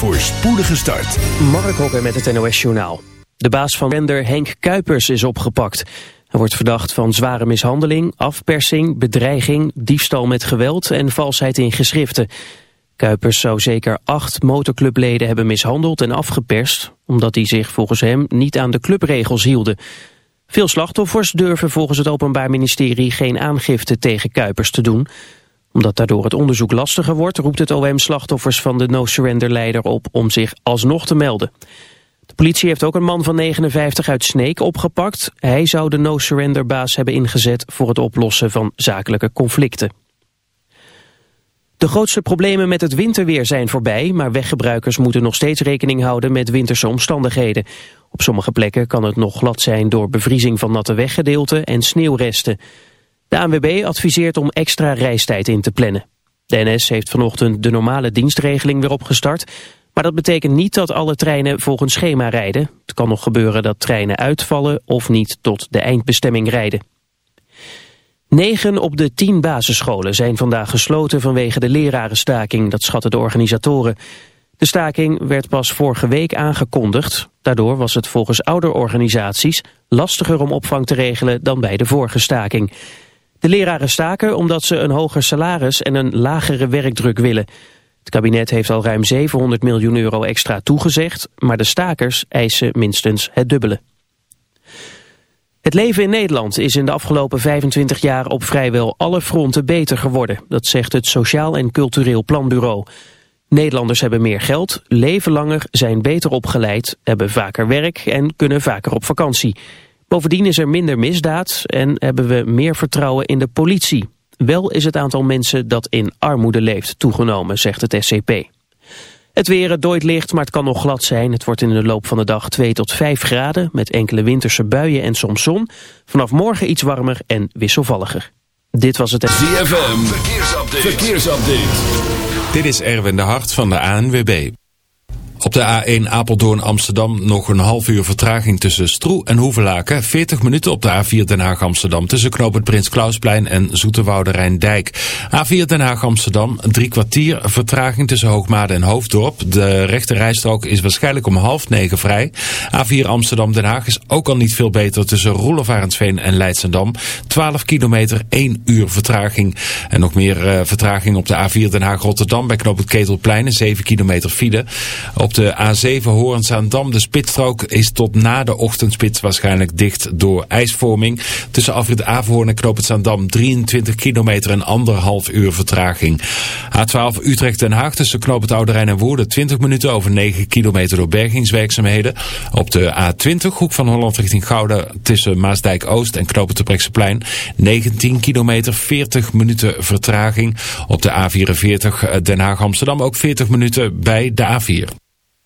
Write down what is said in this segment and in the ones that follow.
voor spoedige start. Mark Hokker met het NOS Journaal. De baas van Wender Henk Kuipers is opgepakt. Hij wordt verdacht van zware mishandeling, afpersing, bedreiging, diefstal met geweld en valsheid in geschriften. Kuipers zou zeker acht motorclubleden hebben mishandeld en afgeperst, omdat die zich volgens hem niet aan de clubregels hielden. Veel slachtoffers durven volgens het Openbaar Ministerie geen aangifte tegen Kuipers te doen omdat daardoor het onderzoek lastiger wordt, roept het OM slachtoffers van de no-surrender-leider op om zich alsnog te melden. De politie heeft ook een man van 59 uit Sneek opgepakt. Hij zou de no-surrender-baas hebben ingezet voor het oplossen van zakelijke conflicten. De grootste problemen met het winterweer zijn voorbij, maar weggebruikers moeten nog steeds rekening houden met winterse omstandigheden. Op sommige plekken kan het nog glad zijn door bevriezing van natte weggedeelten en sneeuwresten. De ANWB adviseert om extra reistijd in te plannen. De NS heeft vanochtend de normale dienstregeling weer opgestart... maar dat betekent niet dat alle treinen volgens schema rijden. Het kan nog gebeuren dat treinen uitvallen of niet tot de eindbestemming rijden. 9 op de 10 basisscholen zijn vandaag gesloten vanwege de lerarenstaking, dat schatten de organisatoren. De staking werd pas vorige week aangekondigd. Daardoor was het volgens ouderorganisaties lastiger om opvang te regelen dan bij de vorige staking. De leraren staken omdat ze een hoger salaris en een lagere werkdruk willen. Het kabinet heeft al ruim 700 miljoen euro extra toegezegd, maar de stakers eisen minstens het dubbele. Het leven in Nederland is in de afgelopen 25 jaar op vrijwel alle fronten beter geworden. Dat zegt het Sociaal en Cultureel Planbureau. Nederlanders hebben meer geld, leven langer, zijn beter opgeleid, hebben vaker werk en kunnen vaker op vakantie. Bovendien is er minder misdaad en hebben we meer vertrouwen in de politie. Wel is het aantal mensen dat in armoede leeft toegenomen, zegt het SCP. Het weer, het dooit licht, maar het kan nog glad zijn. Het wordt in de loop van de dag 2 tot 5 graden... met enkele winterse buien en soms zon. Vanaf morgen iets warmer en wisselvalliger. Dit was het... ZFM, verkeersupdate. verkeersupdate. Dit is Erwin de Hart van de ANWB. Op de A1 Apeldoorn-Amsterdam nog een half uur vertraging tussen Stroe en Hoevelaken. 40 minuten op de A4 Den Haag-Amsterdam tussen knooppunt Prins Klausplein en Zoeterwoude Rijndijk. A4 Den Haag-Amsterdam, drie kwartier vertraging tussen Hoogmade en Hoofddorp. De rechte rijstrook is waarschijnlijk om half negen vrij. A4 Amsterdam-Den Haag is ook al niet veel beter tussen Roelofarensveen en Leidsendam. 12 kilometer, 1 uur vertraging. En nog meer uh, vertraging op de A4 Den Haag-Rotterdam bij knooppunt Ketelplein, 7 kilometer file. Op de A7 Hoorns-Zaandam. De spitsstrook is tot na de ochtendspits waarschijnlijk dicht door ijsvorming. Tussen afrit Averhoorn en Knoop Zaandam 23 kilometer en anderhalf uur vertraging. A12 Utrecht-Den Haag tussen Knoop het Rijn en Woerden 20 minuten over 9 kilometer door bergingswerkzaamheden. Op de A20 Hoek van Holland richting Gouden tussen Maasdijk-Oost en Knoop het plein 19 kilometer 40 minuten vertraging. Op de A44 Den Haag-Amsterdam ook 40 minuten bij de A4.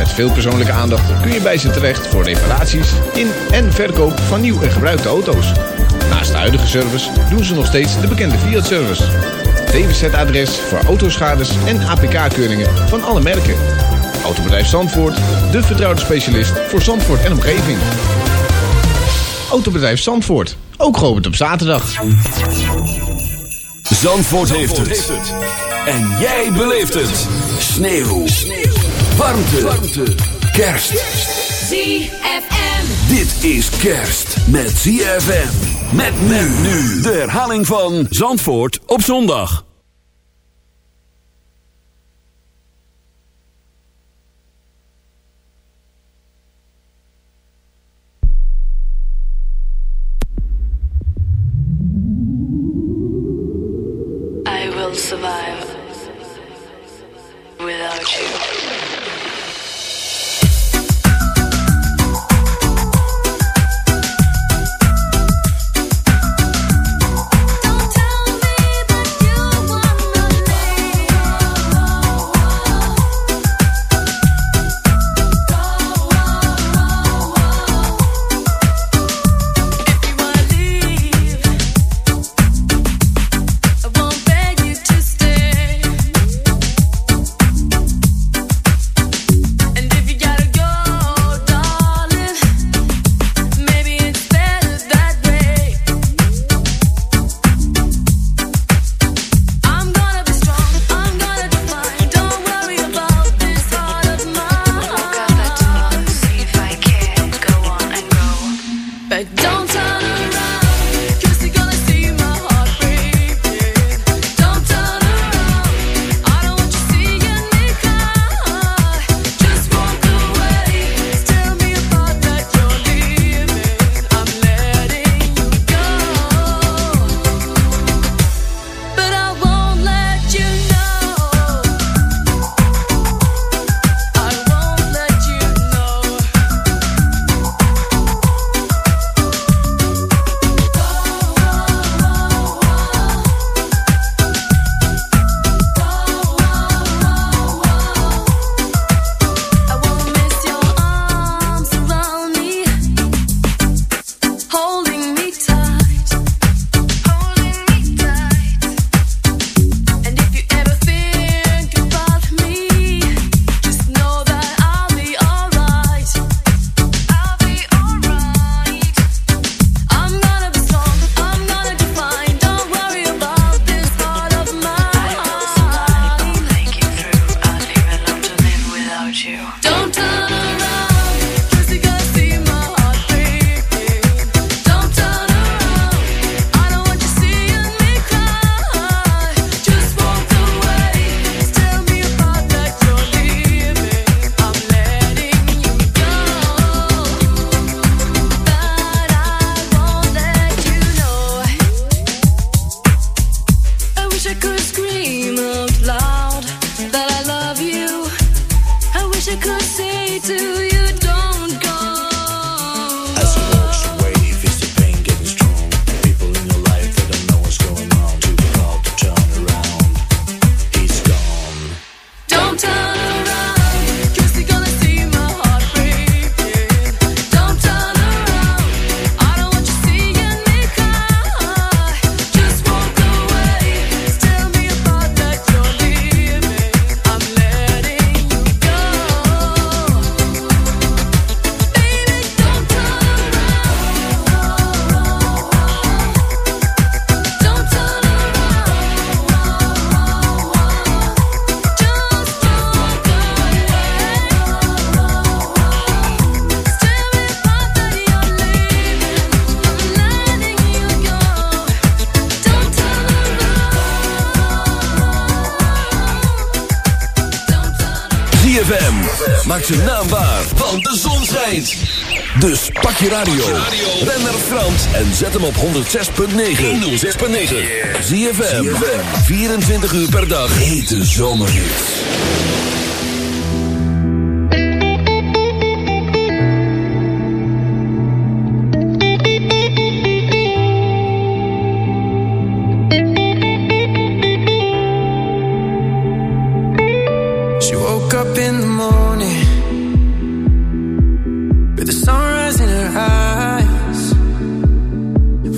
Met veel persoonlijke aandacht kun je bij ze terecht voor reparaties in en verkoop van nieuw en gebruikte auto's. Naast de huidige service doen ze nog steeds de bekende Fiat-service. DWZ-adres voor autoschades en APK-keuringen van alle merken. Autobedrijf Zandvoort, de vertrouwde specialist voor Zandvoort en omgeving. Autobedrijf Zandvoort, ook geopend op zaterdag. Zandvoort, heeft, het. En jij beleeft het. Sneeuw. Warmte. Warmte. Kerst. ZFM. Dit is kerst met ZFM. Met men nu. De herhaling van Zandvoort op zondag. Radio, ren naar Frans en zet hem op 106.9. 106.9. Zie je 24 uur per dag. Hete zomerhits. She woke up in the morning the sunrise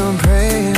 I'm praying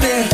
could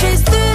just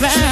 back.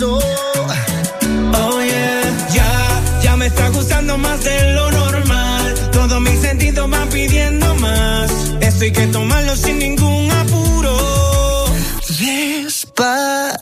Oh yeah, ya, ya me está gustando más de lo normal. Todos mis sentidos van pidiendo más. Esto hay que tomarlo sin ningún apuro. Despacio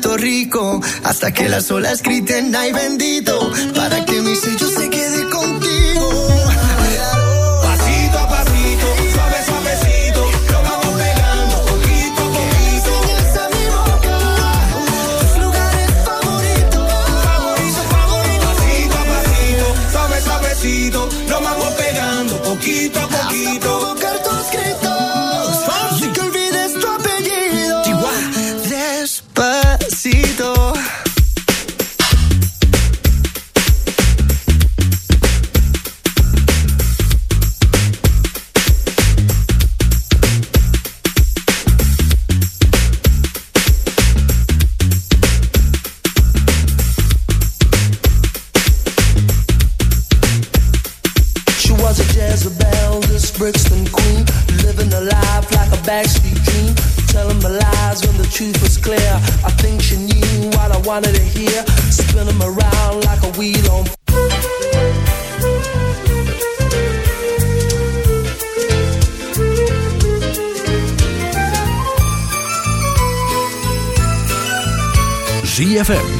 Puerto Rico hasta que las olas griten ay bendito para que